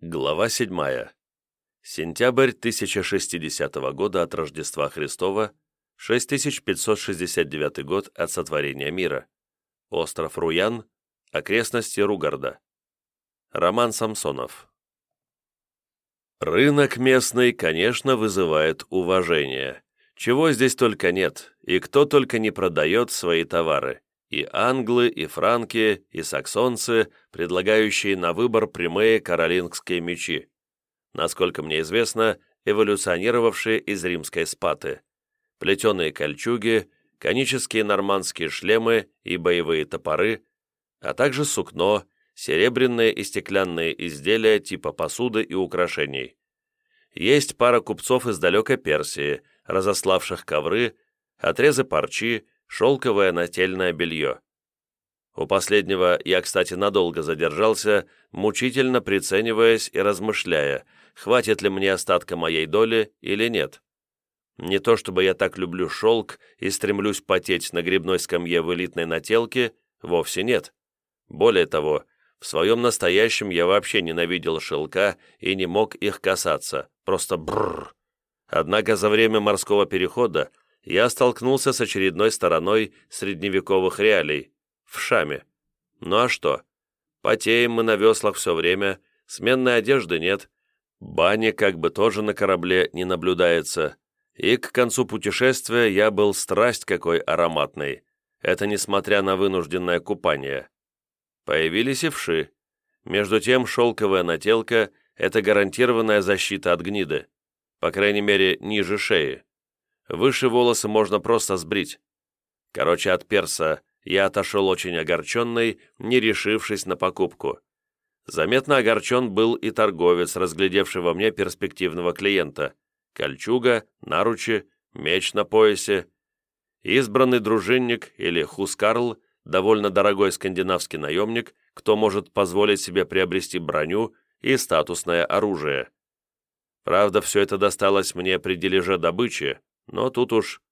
Глава 7. Сентябрь 1060 года от Рождества Христова, 6569 год от сотворения мира. Остров Руян, окрестности Ругарда. Роман Самсонов. Рынок местный, конечно, вызывает уважение. Чего здесь только нет, и кто только не продает свои товары. И англы, и франки, и саксонцы, предлагающие на выбор прямые каролингские мечи. Насколько мне известно, эволюционировавшие из римской спаты. Плетеные кольчуги, конические нормандские шлемы и боевые топоры, а также сукно, серебряные и стеклянные изделия типа посуды и украшений. Есть пара купцов из далекой Персии, разославших ковры, отрезы парчи, шелковое нательное белье. У последнего я, кстати, надолго задержался, мучительно прицениваясь и размышляя, хватит ли мне остатка моей доли или нет. Не то чтобы я так люблю шелк и стремлюсь потеть на грибной скамье в элитной нателке, вовсе нет. Более того, в своем настоящем я вообще ненавидел шелка и не мог их касаться, просто бррр. Однако за время морского перехода я столкнулся с очередной стороной средневековых реалий – в Шаме. Ну а что? Потеем мы на веслах все время, сменной одежды нет, бани как бы тоже на корабле не наблюдается, и к концу путешествия я был страсть какой ароматный. Это несмотря на вынужденное купание. Появились и вши. Между тем, шелковая нателка – это гарантированная защита от гниды, по крайней мере, ниже шеи. Выше волосы можно просто сбрить. Короче, от перса я отошел очень огорченный, не решившись на покупку. Заметно огорчен был и торговец, разглядевший во мне перспективного клиента. Кольчуга, наручи, меч на поясе. Избранный дружинник или хускарл, довольно дорогой скандинавский наемник, кто может позволить себе приобрести броню и статусное оружие. Правда, все это досталось мне при дележе добычи, но тут уж...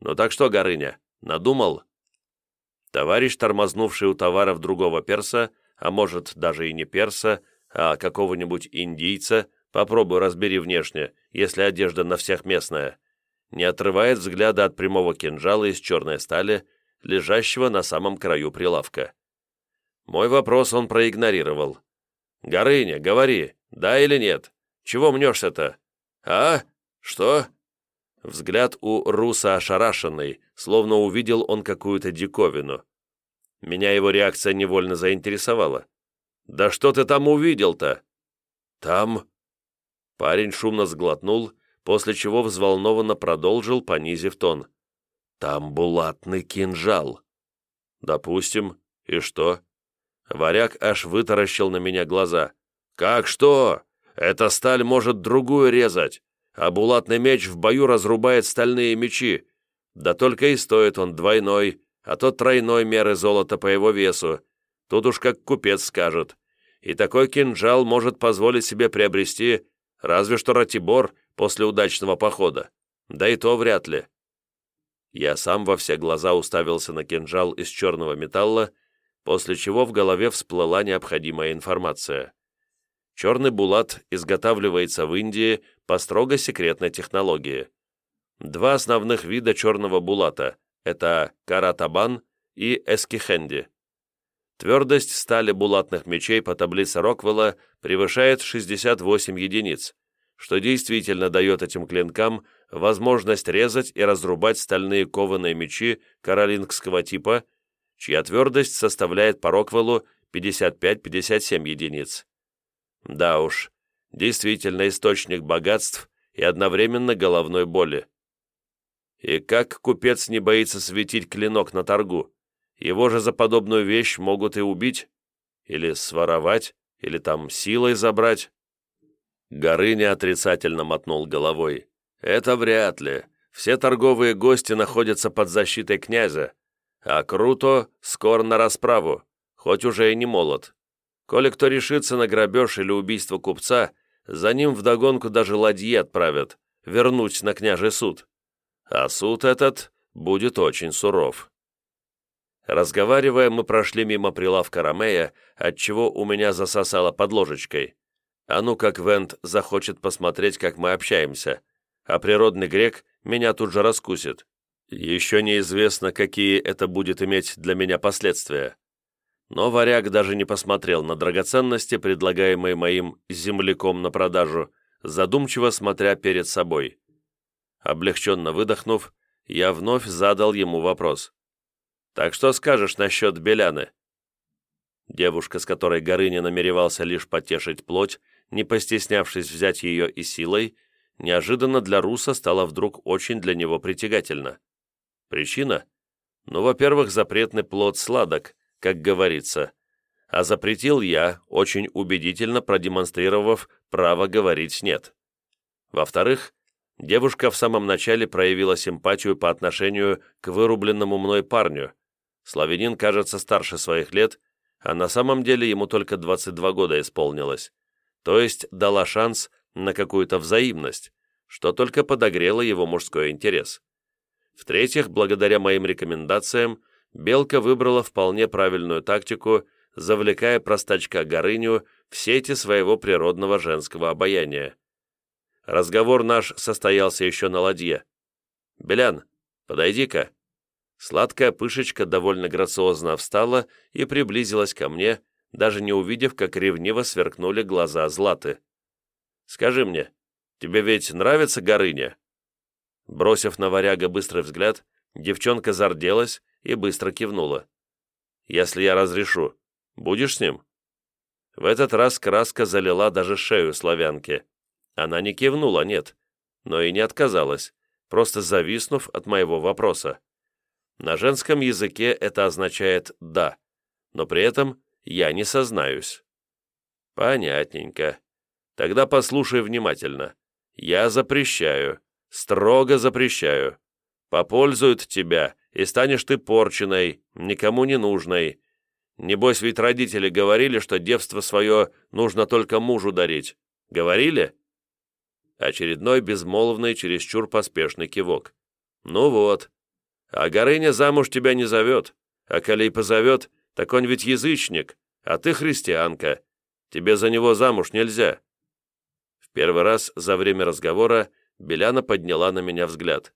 Ну так что, Горыня, надумал? Товарищ, тормознувший у товаров другого перса, а может даже и не перса, а какого-нибудь индийца, попробуй разбери внешне, если одежда на всех местная, не отрывает взгляда от прямого кинжала из черной стали, лежащего на самом краю прилавка. Мой вопрос он проигнорировал. «Горыня, говори, да или нет? Чего мнешься-то?» «А? Что?» Взгляд у Руса ошарашенный, словно увидел он какую-то диковину. Меня его реакция невольно заинтересовала. «Да что ты там увидел-то?» «Там...» Парень шумно сглотнул, после чего взволнованно продолжил, понизив тон. «Там булатный кинжал». «Допустим. И что?» Варяг аж вытаращил на меня глаза. «Как что? Эта сталь может другую резать а булатный меч в бою разрубает стальные мечи. Да только и стоит он двойной, а то тройной меры золота по его весу. Тут уж как купец скажет. И такой кинжал может позволить себе приобрести разве что Ратибор после удачного похода. Да и то вряд ли. Я сам во все глаза уставился на кинжал из черного металла, после чего в голове всплыла необходимая информация. Черный булат изготавливается в Индии по строго секретной технологии. Два основных вида черного булата – это каратабан и эскихенди. Твердость стали булатных мечей по таблице Роквелла превышает 68 единиц, что действительно дает этим клинкам возможность резать и разрубать стальные кованые мечи каролингского типа, чья твердость составляет по Роквеллу 55-57 единиц. Да уж, действительно источник богатств и одновременно головной боли. И как купец не боится светить клинок на торгу? Его же за подобную вещь могут и убить, или своровать, или там силой забрать. Горыня отрицательно мотнул головой. Это вряд ли. Все торговые гости находятся под защитой князя, а Круто скоро на расправу, хоть уже и не молод. Коли кто решится на грабеж или убийство купца, за ним вдогонку даже ладьи отправят, вернуть на княжий суд. А суд этот будет очень суров. Разговаривая, мы прошли мимо прилавка Ромея, отчего у меня засосало под ложечкой. А ну как Вент захочет посмотреть, как мы общаемся, а природный грек меня тут же раскусит. Еще неизвестно, какие это будет иметь для меня последствия. Но варяг даже не посмотрел на драгоценности, предлагаемые моим земляком на продажу, задумчиво смотря перед собой. Облегченно выдохнув, я вновь задал ему вопрос. «Так что скажешь насчет Беляны?» Девушка, с которой Горыня намеревался лишь потешить плоть, не постеснявшись взять ее и силой, неожиданно для Руса стала вдруг очень для него притягательна. Причина? Ну, во-первых, запретный плод сладок, как говорится, а запретил я, очень убедительно продемонстрировав право говорить «нет». Во-вторых, девушка в самом начале проявила симпатию по отношению к вырубленному мной парню. Славянин кажется старше своих лет, а на самом деле ему только 22 года исполнилось то есть дала шанс на какую-то взаимность, что только подогрело его мужской интерес. В-третьих, благодаря моим рекомендациям, Белка выбрала вполне правильную тактику, завлекая простачка Горыню в сети своего природного женского обаяния. Разговор наш состоялся еще на ладье. «Белян, подойди-ка». Сладкая пышечка довольно грациозно встала и приблизилась ко мне, даже не увидев, как ревниво сверкнули глаза Златы. «Скажи мне, тебе ведь нравится Горыня?» Бросив на варяга быстрый взгляд, девчонка зарделась и быстро кивнула. «Если я разрешу, будешь с ним?» В этот раз краска залила даже шею славянки. Она не кивнула, нет, но и не отказалась, просто зависнув от моего вопроса. На женском языке это означает «да», но при этом я не сознаюсь». «Понятненько. Тогда послушай внимательно. Я запрещаю, строго запрещаю. Попользуют тебя, и станешь ты порченой, никому не нужной. Небось, ведь родители говорили, что девство свое нужно только мужу дарить. Говорили?» Очередной безмолвный, чересчур поспешный кивок. «Ну вот. А Горыня замуж тебя не зовет. А коли и позовет, так он ведь язычник, а ты христианка. Тебе за него замуж нельзя». В первый раз за время разговора Беляна подняла на меня взгляд.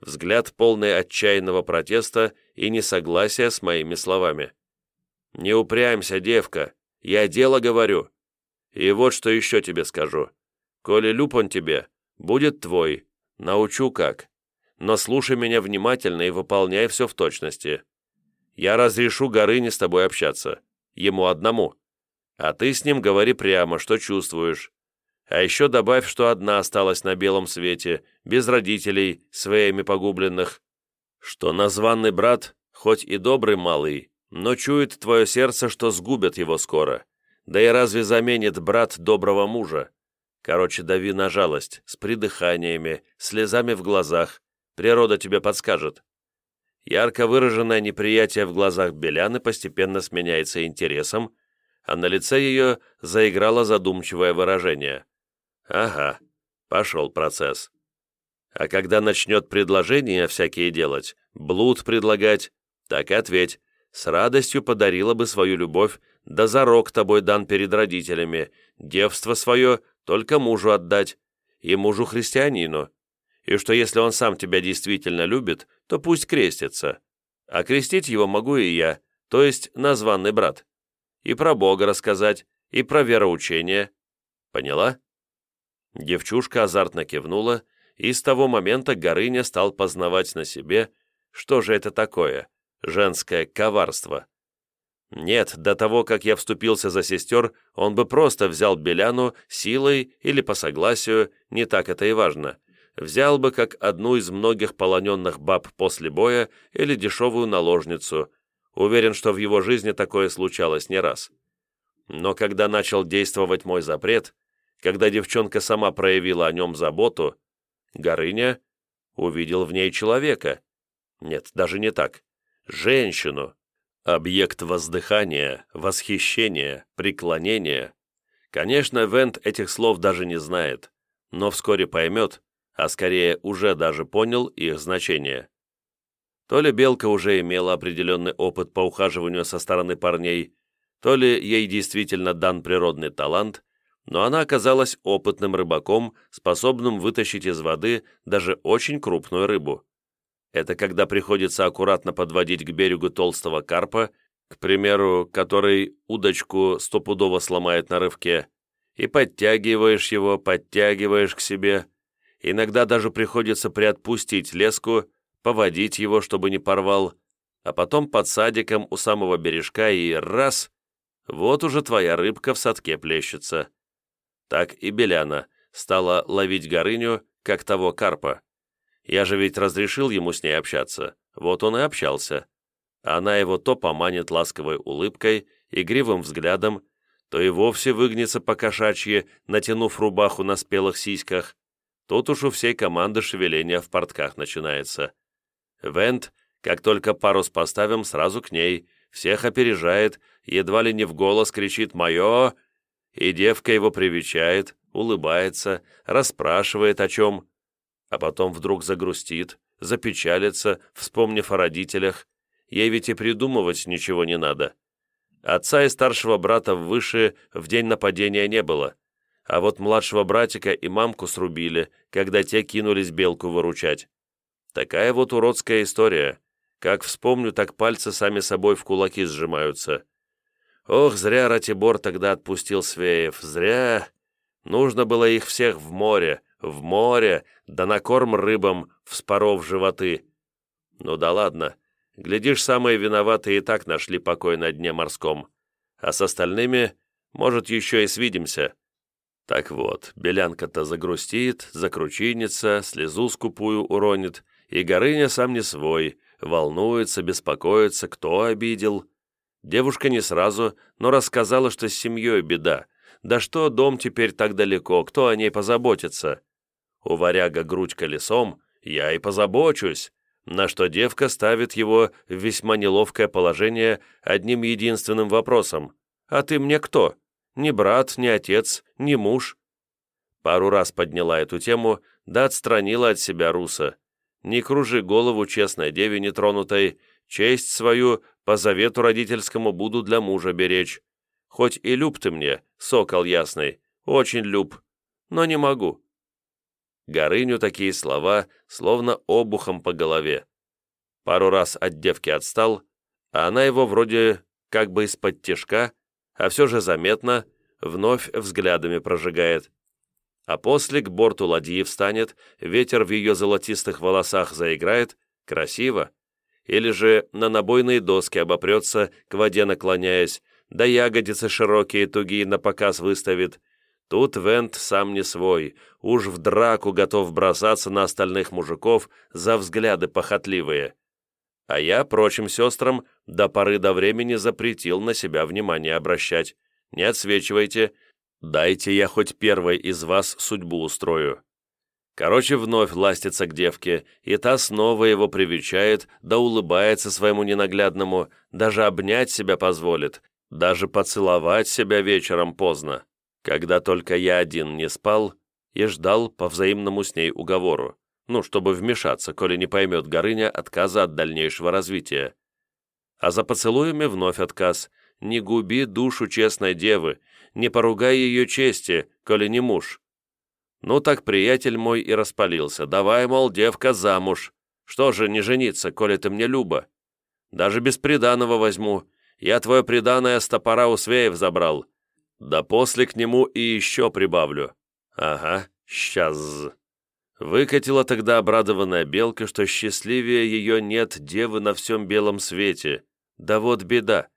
Взгляд, полный отчаянного протеста и несогласия с моими словами. «Не упрямься, девка, я дело говорю. И вот что еще тебе скажу. Коли люб он тебе, будет твой, научу как. Но слушай меня внимательно и выполняй все в точности. Я разрешу Горыне с тобой общаться. Ему одному. А ты с ним говори прямо, что чувствуешь. А еще добавь, что одна осталась на белом свете, без родителей, своими погубленных. Что названный брат, хоть и добрый малый, но чует твое сердце, что сгубят его скоро. Да и разве заменит брат доброго мужа? Короче, дави на жалость, с придыханиями, слезами в глазах. Природа тебе подскажет. Ярко выраженное неприятие в глазах Беляны постепенно сменяется интересом, а на лице ее заиграло задумчивое выражение. «Ага, пошел процесс. А когда начнет предложения всякие делать, блуд предлагать, так и ответь, с радостью подарила бы свою любовь, да зарок тобой дан перед родителями, девство свое только мужу отдать, и мужу-христианину, и что если он сам тебя действительно любит, то пусть крестится. А крестить его могу и я, то есть названный брат. И про Бога рассказать, и про вероучение. Поняла?» Девчушка азартно кивнула, и с того момента Горыня стал познавать на себе, что же это такое, женское коварство. Нет, до того, как я вступился за сестер, он бы просто взял Беляну силой или по согласию, не так это и важно, взял бы как одну из многих полоненных баб после боя или дешевую наложницу. Уверен, что в его жизни такое случалось не раз. Но когда начал действовать мой запрет, когда девчонка сама проявила о нем заботу, Горыня увидел в ней человека. Нет, даже не так. Женщину. Объект воздыхания, восхищения, преклонения. Конечно, Вент этих слов даже не знает, но вскоре поймет, а скорее уже даже понял их значение. То ли Белка уже имела определенный опыт по ухаживанию со стороны парней, то ли ей действительно дан природный талант, но она оказалась опытным рыбаком, способным вытащить из воды даже очень крупную рыбу. Это когда приходится аккуратно подводить к берегу толстого карпа, к примеру, который удочку стопудово сломает на рывке, и подтягиваешь его, подтягиваешь к себе. Иногда даже приходится приотпустить леску, поводить его, чтобы не порвал, а потом под садиком у самого бережка и раз — вот уже твоя рыбка в садке плещется. Так и Беляна стала ловить Горыню, как того карпа. Я же ведь разрешил ему с ней общаться, вот он и общался. Она его то поманит ласковой улыбкой, игривым взглядом, то и вовсе выгнется по кошачьи, натянув рубаху на спелых сиськах. Тут уж у всей команды шевеления в портках начинается. Вент, как только парус поставим, сразу к ней, всех опережает, едва ли не в голос кричит «Мое!» И девка его привечает, улыбается, расспрашивает о чем, а потом вдруг загрустит, запечалится, вспомнив о родителях. Ей ведь и придумывать ничего не надо. Отца и старшего брата выше в день нападения не было, а вот младшего братика и мамку срубили, когда те кинулись белку выручать. Такая вот уродская история. Как вспомню, так пальцы сами собой в кулаки сжимаются. Ох, зря Ратибор тогда отпустил Свеев, зря. Нужно было их всех в море, в море, да на корм рыбам, вспоров животы. Ну да ладно, глядишь, самые виноватые и так нашли покой на дне морском. А с остальными, может, еще и свидимся. Так вот, белянка-то загрустит, закручинится, слезу скупую уронит, и Горыня сам не свой, волнуется, беспокоится, кто обидел. Девушка не сразу, но рассказала, что с семьей беда. Да что дом теперь так далеко, кто о ней позаботится? У варяга грудь колесом, я и позабочусь. На что девка ставит его в весьма неловкое положение одним единственным вопросом. «А ты мне кто? Ни брат, ни отец, ни муж?» Пару раз подняла эту тему, да отстранила от себя Руса. Не кружи голову честной деве нетронутой, честь свою по завету родительскому буду для мужа беречь. Хоть и люб ты мне, сокол ясный, очень люб, но не могу». Горыню такие слова словно обухом по голове. Пару раз от девки отстал, а она его вроде как бы из-под тяжка, а все же заметно, вновь взглядами прожигает а после к борту ладьи встанет, ветер в ее золотистых волосах заиграет, красиво, или же на набойные доски обопрется, к воде наклоняясь, да ягодицы широкие тугие на показ выставит. Тут Вент сам не свой, уж в драку готов бросаться на остальных мужиков за взгляды похотливые. А я, прочим сестрам, до поры до времени запретил на себя внимание обращать. Не отсвечивайте, Дайте я хоть первой из вас судьбу устрою». Короче, вновь ластится к девке, и та снова его привечает, да улыбается своему ненаглядному, даже обнять себя позволит, даже поцеловать себя вечером поздно, когда только я один не спал и ждал по взаимному с ней уговору, ну, чтобы вмешаться, коли не поймет Горыня отказа от дальнейшего развития. А за поцелуями вновь отказ. «Не губи душу честной девы, не поругай ее чести, коли не муж». Ну так приятель мой и распалился. Давай, мол, девка замуж. Что же не жениться, коли ты мне люба? Даже без приданого возьму. Я твое приданое с топора у свеев забрал. Да после к нему и еще прибавлю. Ага, сейчас. Выкатила тогда обрадованная белка, что счастливее ее нет девы на всем белом свете. Да вот беда.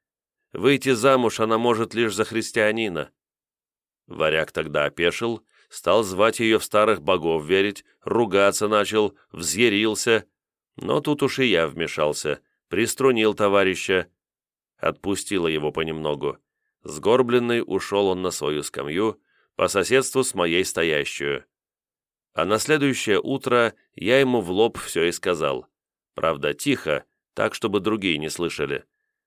Выйти замуж она может лишь за христианина. Варяг тогда опешил, стал звать ее в старых богов верить, ругаться начал, взъярился. Но тут уж и я вмешался, приструнил товарища. Отпустила его понемногу. Сгорбленный ушел он на свою скамью, по соседству с моей стоящую. А на следующее утро я ему в лоб все и сказал. Правда, тихо, так, чтобы другие не слышали.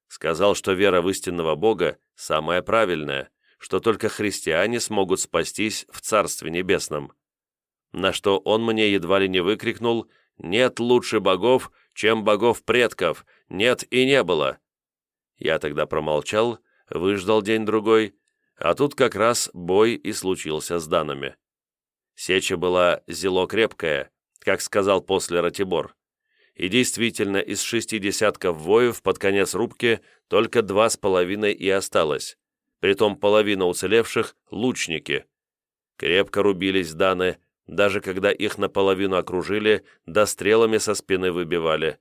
Сказал, что вера в истинного Бога самая правильная, что только христиане смогут спастись в Царстве Небесном. На что он мне едва ли не выкрикнул «Нет лучше богов, чем богов предков, нет и не было». Я тогда промолчал, выждал день-другой, а тут как раз бой и случился с данными. Сеча была зело крепкая, как сказал после Ратибор. И действительно, из шести десятков воев под конец рубки только два с половиной и осталось. Притом половина уцелевших — лучники. Крепко рубились Даны, даже когда их наполовину окружили, да стрелами со спины выбивали.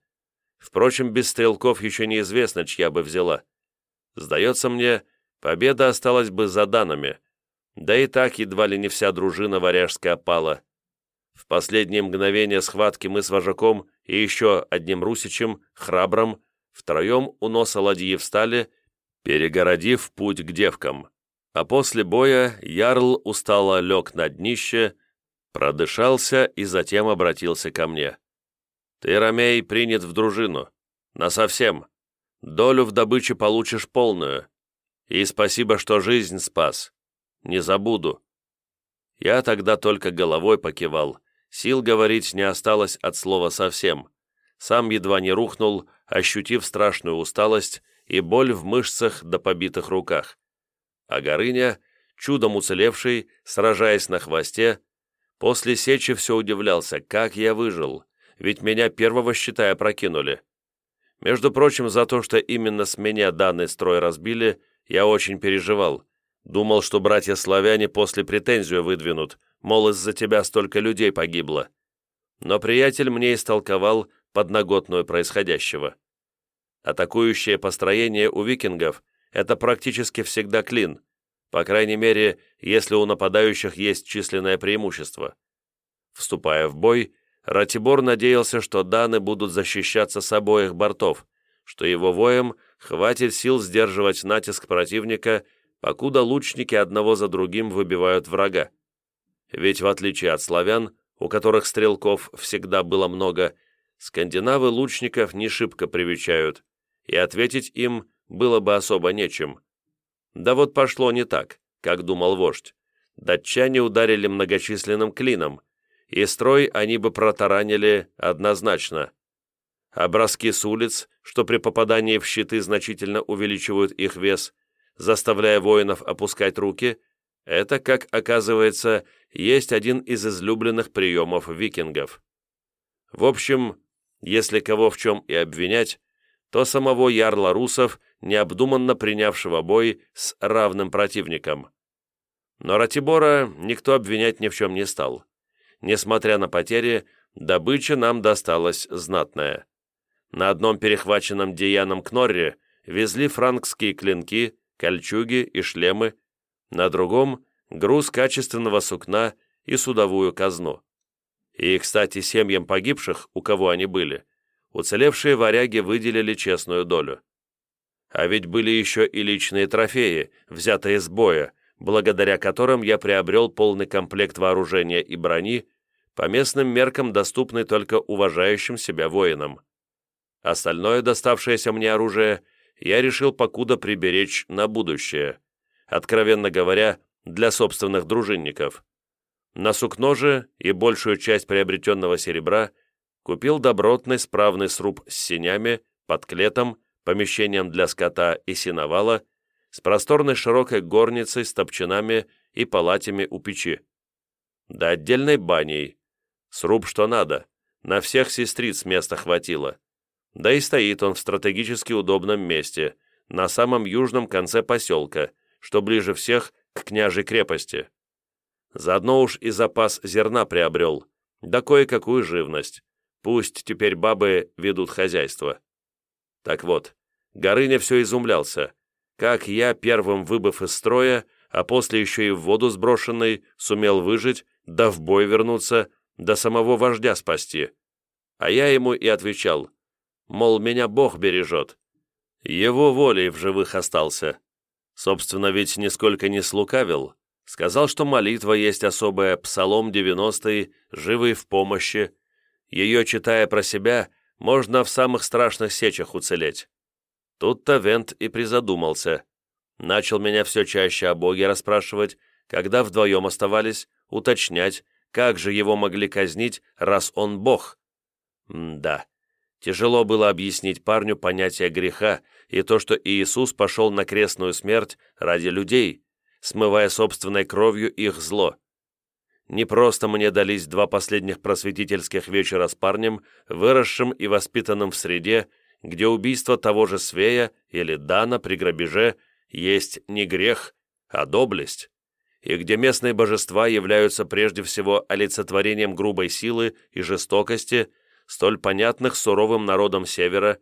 Впрочем, без стрелков еще неизвестно, чья бы взяла. Сдается мне, победа осталась бы за Данами. Да и так едва ли не вся дружина варяжская пала. В последние мгновения схватки мы с вожаком и еще одним русичем, храбром, втроем у носа ладьи встали, перегородив путь к девкам. А после боя Ярл устало лег на днище, продышался и затем обратился ко мне. «Ты, Ромей, принят в дружину. Насовсем. Долю в добыче получишь полную. И спасибо, что жизнь спас. Не забуду». Я тогда только головой покивал. Сил говорить не осталось от слова совсем. Сам едва не рухнул, ощутив страшную усталость и боль в мышцах до побитых руках а Горыня, чудом уцелевший, сражаясь на хвосте, после сечи все удивлялся, как я выжил, ведь меня первого, считая, прокинули. Между прочим, за то, что именно с меня данный строй разбили, я очень переживал. Думал, что братья-славяне после претензию выдвинут, мол, из-за тебя столько людей погибло. Но приятель мне истолковал подноготную происходящего. Атакующее построение у викингов это практически всегда клин, по крайней мере, если у нападающих есть численное преимущество. Вступая в бой, Ратибор надеялся, что даны будут защищаться с обоих бортов, что его воем хватит сил сдерживать натиск противника, покуда лучники одного за другим выбивают врага. Ведь в отличие от славян, у которых стрелков всегда было много, скандинавы лучников не шибко привечают, и ответить им было бы особо нечем. Да вот пошло не так, как думал вождь. Датчане ударили многочисленным клином, и строй они бы протаранили однозначно. Броски с улиц, что при попадании в щиты значительно увеличивают их вес, заставляя воинов опускать руки, это, как оказывается, есть один из излюбленных приемов викингов. В общем, если кого в чем и обвинять, то самого ярла русов, необдуманно принявшего бой с равным противником. Но Ратибора никто обвинять ни в чем не стал. Несмотря на потери, добыча нам досталась знатная. На одном перехваченном Деяном Кнорре везли франкские клинки, кольчуги и шлемы, на другом — груз качественного сукна и судовую казну. И, кстати, семьям погибших, у кого они были, уцелевшие варяги выделили честную долю. А ведь были еще и личные трофеи, взятые с боя, благодаря которым я приобрел полный комплект вооружения и брони, по местным меркам доступный только уважающим себя воинам. Остальное доставшееся мне оружие я решил покуда приберечь на будущее, откровенно говоря, для собственных дружинников. На сукно же и большую часть приобретенного серебра – купил добротный справный сруб с сенями, подклетом, помещением для скота и сеновала, с просторной широкой горницей с топчинами и палатями у печи. Да отдельной баней. Сруб что надо, на всех сестриц места хватило. Да и стоит он в стратегически удобном месте, на самом южном конце поселка, что ближе всех к княжей крепости. Заодно уж и запас зерна приобрел, да кое-какую живность. Пусть теперь бабы ведут хозяйство. Так вот, Горыня все изумлялся. Как я, первым выбыв из строя, а после еще и в воду сброшенный, сумел выжить, да в бой вернуться, да самого вождя спасти. А я ему и отвечал, мол, меня Бог бережет. Его волей в живых остался. Собственно, ведь нисколько не слукавил. Сказал, что молитва есть особая, псалом 90 живый в помощи, ее, читая про себя, можно в самых страшных сечах уцелеть. Тут-то Вент и призадумался. Начал меня все чаще о Боге расспрашивать, когда вдвоем оставались, уточнять, как же его могли казнить, раз он Бог. М да, тяжело было объяснить парню понятие греха и то, что Иисус пошел на крестную смерть ради людей, смывая собственной кровью их зло. Не просто мне дались два последних просветительских вечера с парнем, выросшим и воспитанным в среде, где убийство того же Свея или Дана при грабеже есть не грех, а доблесть, и где местные божества являются прежде всего олицетворением грубой силы и жестокости, столь понятных суровым народам Севера,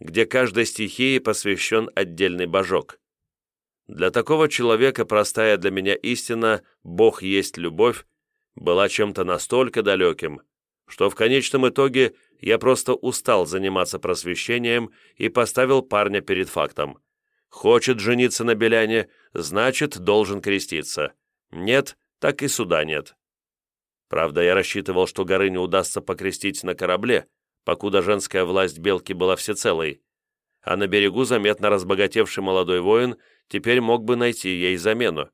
где каждой стихии посвящен отдельный божок. Для такого человека простая для меня истина «Бог есть любовь» была чем-то настолько далеким, что в конечном итоге я просто устал заниматься просвещением и поставил парня перед фактом. Хочет жениться на Беляне, значит, должен креститься. Нет, так и суда нет. Правда, я рассчитывал, что Горыню удастся покрестить на корабле, покуда женская власть Белки была всецелой, а на берегу заметно разбогатевший молодой воин теперь мог бы найти ей замену.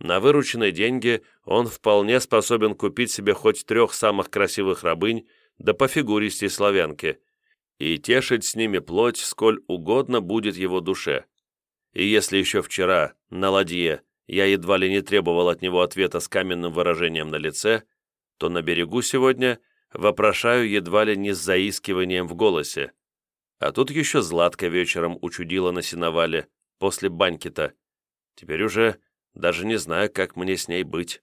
На вырученные деньги он вполне способен купить себе хоть трех самых красивых рабынь, да по фигуристей славянки, и тешить с ними плоть, сколь угодно будет его душе. И если еще вчера, на ладье, я едва ли не требовал от него ответа с каменным выражением на лице, то на берегу сегодня вопрошаю едва ли не с заискиванием в голосе. А тут еще Златка вечером учудила на сеновале, после банькета. Теперь уже даже не знаю, как мне с ней быть.